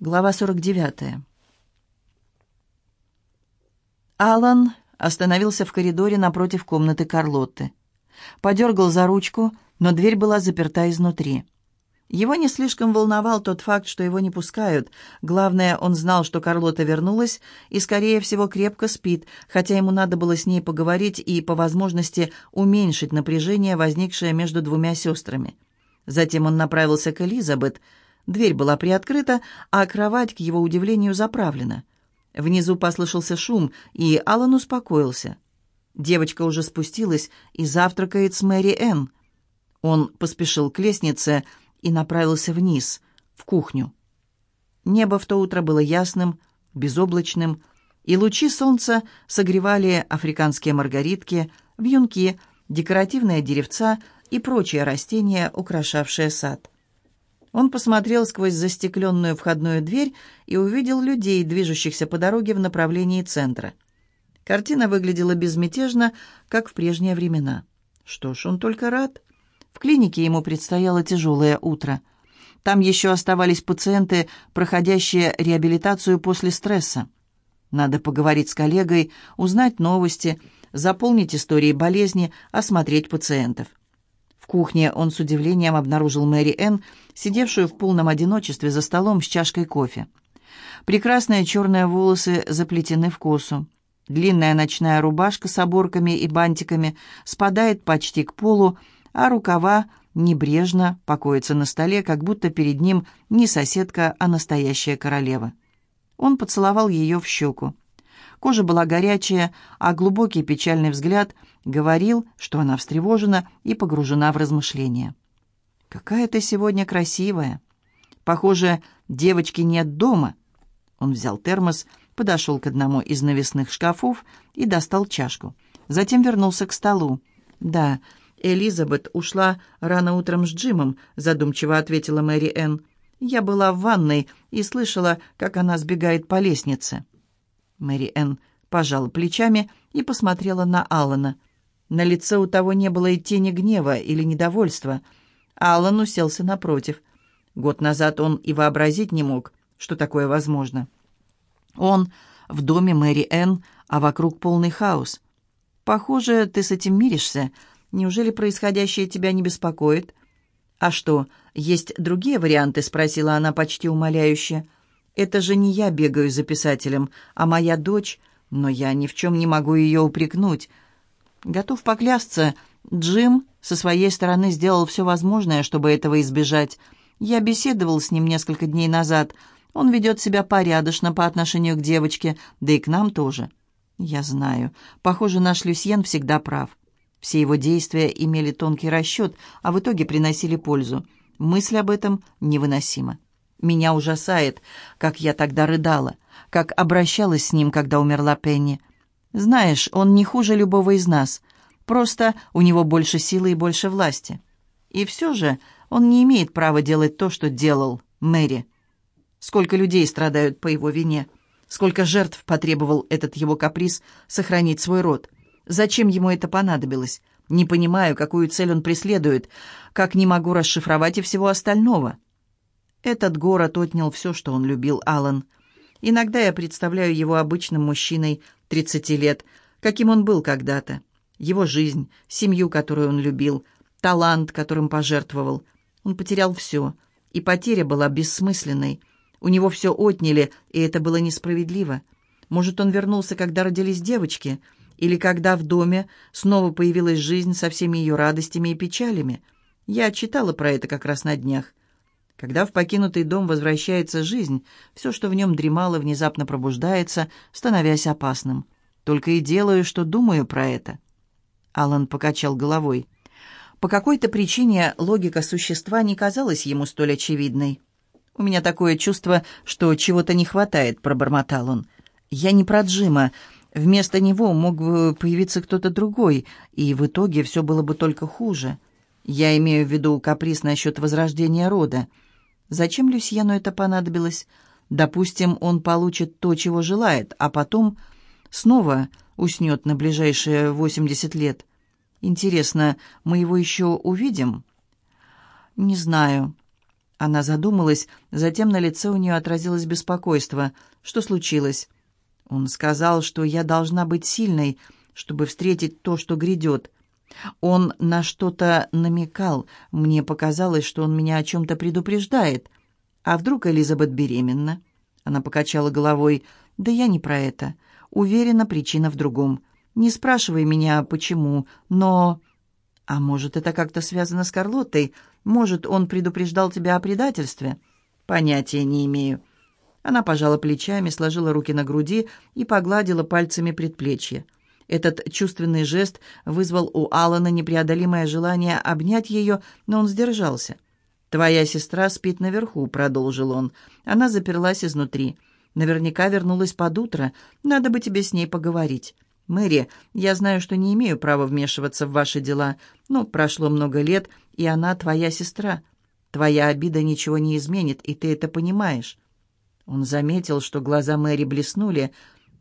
Глава 49. Алан остановился в коридоре напротив комнаты Карлотты. Подергал за ручку, но дверь была заперта изнутри. Его не слишком волновал тот факт, что его не пускают. Главное, он знал, что Карлота вернулась и, скорее всего, крепко спит, хотя ему надо было с ней поговорить и, по возможности, уменьшить напряжение, возникшее между двумя сестрами. Затем он направился к Элизабет – Дверь была приоткрыта, а кровать, к его удивлению, заправлена. Внизу послышался шум, и Алан успокоился. Девочка уже спустилась и завтракает с Мэри Энн. Он поспешил к лестнице и направился вниз, в кухню. Небо в то утро было ясным, безоблачным, и лучи солнца согревали африканские маргаритки, вьюнки, декоративные деревца и прочие растения, украшавшие сад. Он посмотрел сквозь застекленную входную дверь и увидел людей, движущихся по дороге в направлении центра. Картина выглядела безмятежно, как в прежние времена. Что ж, он только рад. В клинике ему предстояло тяжелое утро. Там еще оставались пациенты, проходящие реабилитацию после стресса. Надо поговорить с коллегой, узнать новости, заполнить истории болезни, осмотреть пациентов кухне он с удивлением обнаружил Мэри Энн, сидевшую в полном одиночестве за столом с чашкой кофе. Прекрасные черные волосы заплетены в косу. Длинная ночная рубашка с оборками и бантиками спадает почти к полу, а рукава небрежно покоятся на столе, как будто перед ним не соседка, а настоящая королева. Он поцеловал ее в щеку. Кожа была горячая, а глубокий печальный взгляд говорил, что она встревожена и погружена в размышления. «Какая ты сегодня красивая! Похоже, девочки нет дома!» Он взял термос, подошел к одному из навесных шкафов и достал чашку. Затем вернулся к столу. «Да, Элизабет ушла рано утром с Джимом», задумчиво ответила Мэри Энн. «Я была в ванной и слышала, как она сбегает по лестнице». Мэри Энн пожала плечами и посмотрела на Алана. На лице у того не было и тени гнева или недовольства. Алан уселся напротив. Год назад он и вообразить не мог, что такое возможно. Он в доме Мэри Энн, а вокруг полный хаос. «Похоже, ты с этим миришься. Неужели происходящее тебя не беспокоит?» «А что, есть другие варианты?» — спросила она почти умоляюще. Это же не я бегаю за писателем, а моя дочь, но я ни в чем не могу ее упрекнуть. Готов поклясться, Джим со своей стороны сделал все возможное, чтобы этого избежать. Я беседовал с ним несколько дней назад. Он ведет себя порядочно по отношению к девочке, да и к нам тоже. Я знаю. Похоже, наш Люсьен всегда прав. Все его действия имели тонкий расчет, а в итоге приносили пользу. Мысль об этом невыносима. Меня ужасает, как я тогда рыдала, как обращалась с ним, когда умерла Пенни. Знаешь, он не хуже любого из нас. Просто у него больше силы и больше власти. И все же он не имеет права делать то, что делал Мэри. Сколько людей страдают по его вине. Сколько жертв потребовал этот его каприз сохранить свой род. Зачем ему это понадобилось? Не понимаю, какую цель он преследует, как не могу расшифровать и всего остального. Этот город отнял все, что он любил, Алан. Иногда я представляю его обычным мужчиной 30 лет, каким он был когда-то. Его жизнь, семью, которую он любил, талант, которым пожертвовал. Он потерял все, и потеря была бессмысленной. У него все отняли, и это было несправедливо. Может, он вернулся, когда родились девочки, или когда в доме снова появилась жизнь со всеми ее радостями и печалями. Я читала про это как раз на днях. Когда в покинутый дом возвращается жизнь, все, что в нем дремало, внезапно пробуждается, становясь опасным. Только и делаю, что думаю про это. Алан покачал головой. По какой-то причине логика существа не казалась ему столь очевидной. «У меня такое чувство, что чего-то не хватает», — пробормотал он. «Я не про Джима. Вместо него мог бы появиться кто-то другой, и в итоге все было бы только хуже. Я имею в виду каприз насчет возрождения рода. Зачем Люсьену это понадобилось? Допустим, он получит то, чего желает, а потом снова уснет на ближайшие 80 лет. Интересно, мы его еще увидим? Не знаю. Она задумалась, затем на лице у нее отразилось беспокойство. Что случилось? Он сказал, что я должна быть сильной, чтобы встретить то, что грядет. Он на что-то намекал. Мне показалось, что он меня о чем-то предупреждает. А вдруг Элизабет беременна? Она покачала головой. «Да я не про это. Уверена, причина в другом. Не спрашивай меня, почему, но...» «А может, это как-то связано с Карлоттой? Может, он предупреждал тебя о предательстве?» «Понятия не имею». Она пожала плечами, сложила руки на груди и погладила пальцами предплечье. Этот чувственный жест вызвал у Алана непреодолимое желание обнять ее, но он сдержался. «Твоя сестра спит наверху», — продолжил он. Она заперлась изнутри. «Наверняка вернулась под утро. Надо бы тебе с ней поговорить». «Мэри, я знаю, что не имею права вмешиваться в ваши дела, но прошло много лет, и она твоя сестра. Твоя обида ничего не изменит, и ты это понимаешь». Он заметил, что глаза Мэри блеснули,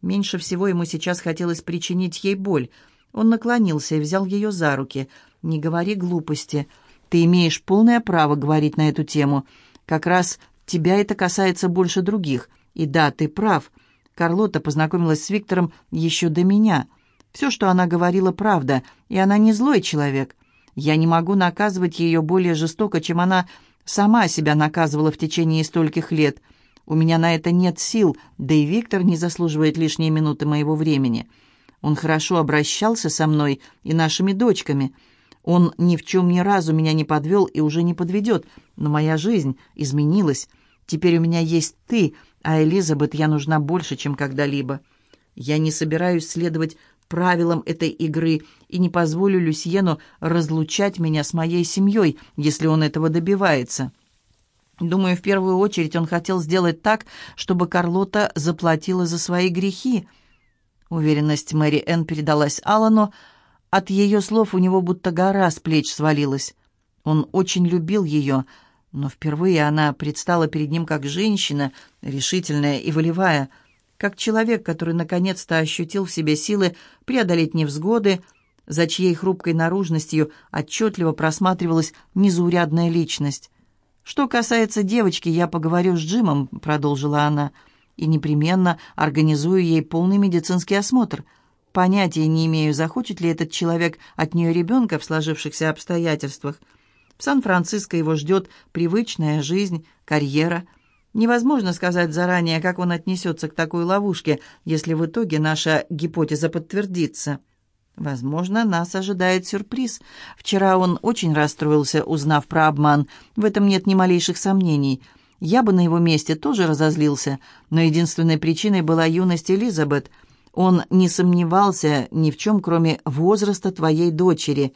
Меньше всего ему сейчас хотелось причинить ей боль. Он наклонился и взял ее за руки. «Не говори глупости. Ты имеешь полное право говорить на эту тему. Как раз тебя это касается больше других. И да, ты прав. Карлота познакомилась с Виктором еще до меня. Все, что она говорила, правда, и она не злой человек. Я не могу наказывать ее более жестоко, чем она сама себя наказывала в течение стольких лет». У меня на это нет сил, да и Виктор не заслуживает лишние минуты моего времени. Он хорошо обращался со мной и нашими дочками. Он ни в чем ни разу меня не подвел и уже не подведет, но моя жизнь изменилась. Теперь у меня есть ты, а Элизабет я нужна больше, чем когда-либо. Я не собираюсь следовать правилам этой игры и не позволю Люсьену разлучать меня с моей семьей, если он этого добивается». Думаю, в первую очередь он хотел сделать так, чтобы Карлота заплатила за свои грехи. Уверенность Мэри Энн передалась Алану. От ее слов у него будто гора с плеч свалилась. Он очень любил ее, но впервые она предстала перед ним как женщина, решительная и волевая, как человек, который наконец-то ощутил в себе силы преодолеть невзгоды, за чьей хрупкой наружностью отчетливо просматривалась незаурядная личность. «Что касается девочки, я поговорю с Джимом», — продолжила она, «и непременно организую ей полный медицинский осмотр. Понятия не имею, захочет ли этот человек от нее ребенка в сложившихся обстоятельствах. В Сан-Франциско его ждет привычная жизнь, карьера. Невозможно сказать заранее, как он отнесется к такой ловушке, если в итоге наша гипотеза подтвердится». Возможно, нас ожидает сюрприз. Вчера он очень расстроился, узнав про обман. В этом нет ни малейших сомнений. Я бы на его месте тоже разозлился, но единственной причиной была юность Элизабет. Он не сомневался ни в чем, кроме возраста твоей дочери.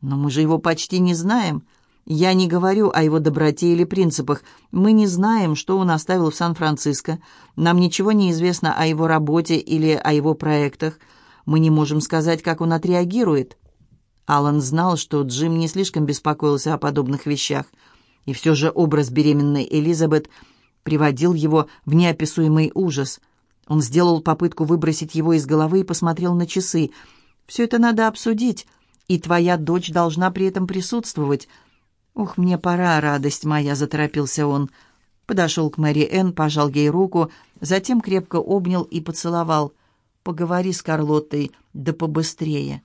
Но мы же его почти не знаем. Я не говорю о его доброте или принципах. Мы не знаем, что он оставил в Сан-Франциско. Нам ничего не известно о его работе или о его проектах. Мы не можем сказать, как он отреагирует». Алан знал, что Джим не слишком беспокоился о подобных вещах, и все же образ беременной Элизабет приводил его в неописуемый ужас. Он сделал попытку выбросить его из головы и посмотрел на часы. «Все это надо обсудить, и твоя дочь должна при этом присутствовать». «Ух, мне пора, радость моя», — заторопился он. Подошел к Мэри Энн, пожал ей руку, затем крепко обнял и поцеловал — Поговори с Карлоттой, да побыстрее».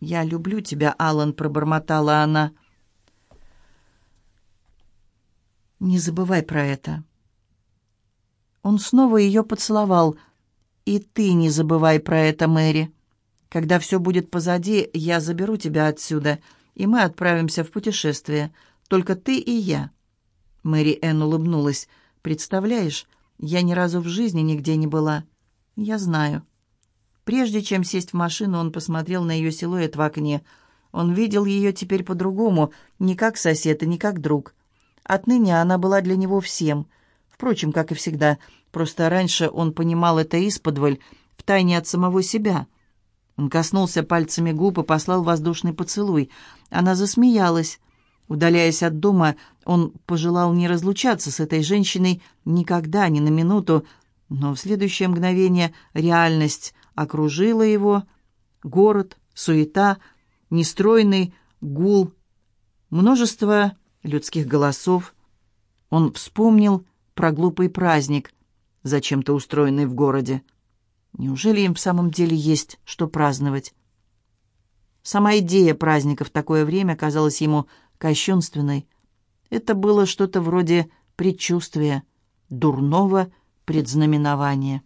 «Я люблю тебя, Алан», — пробормотала она. «Не забывай про это». Он снова ее поцеловал. «И ты не забывай про это, Мэри. Когда все будет позади, я заберу тебя отсюда, и мы отправимся в путешествие. Только ты и я». Мэри Энн улыбнулась. «Представляешь, я ни разу в жизни нигде не была». «Я знаю». Прежде чем сесть в машину, он посмотрел на ее силуэт в окне. Он видел ее теперь по-другому, не как сосед и не как друг. Отныне она была для него всем. Впрочем, как и всегда, просто раньше он понимал это исподволь, втайне от самого себя. Он коснулся пальцами губ и послал воздушный поцелуй. Она засмеялась. Удаляясь от дома, он пожелал не разлучаться с этой женщиной никогда, ни на минуту, но в следующее мгновение реальность окружила его. Город, суета, нестройный гул, множество людских голосов, Он вспомнил про глупый праздник, зачем-то устроенный в городе. Неужели им в самом деле есть что праздновать? Сама идея праздника в такое время казалась ему кощунственной. Это было что-то вроде предчувствия, дурного предзнаменования.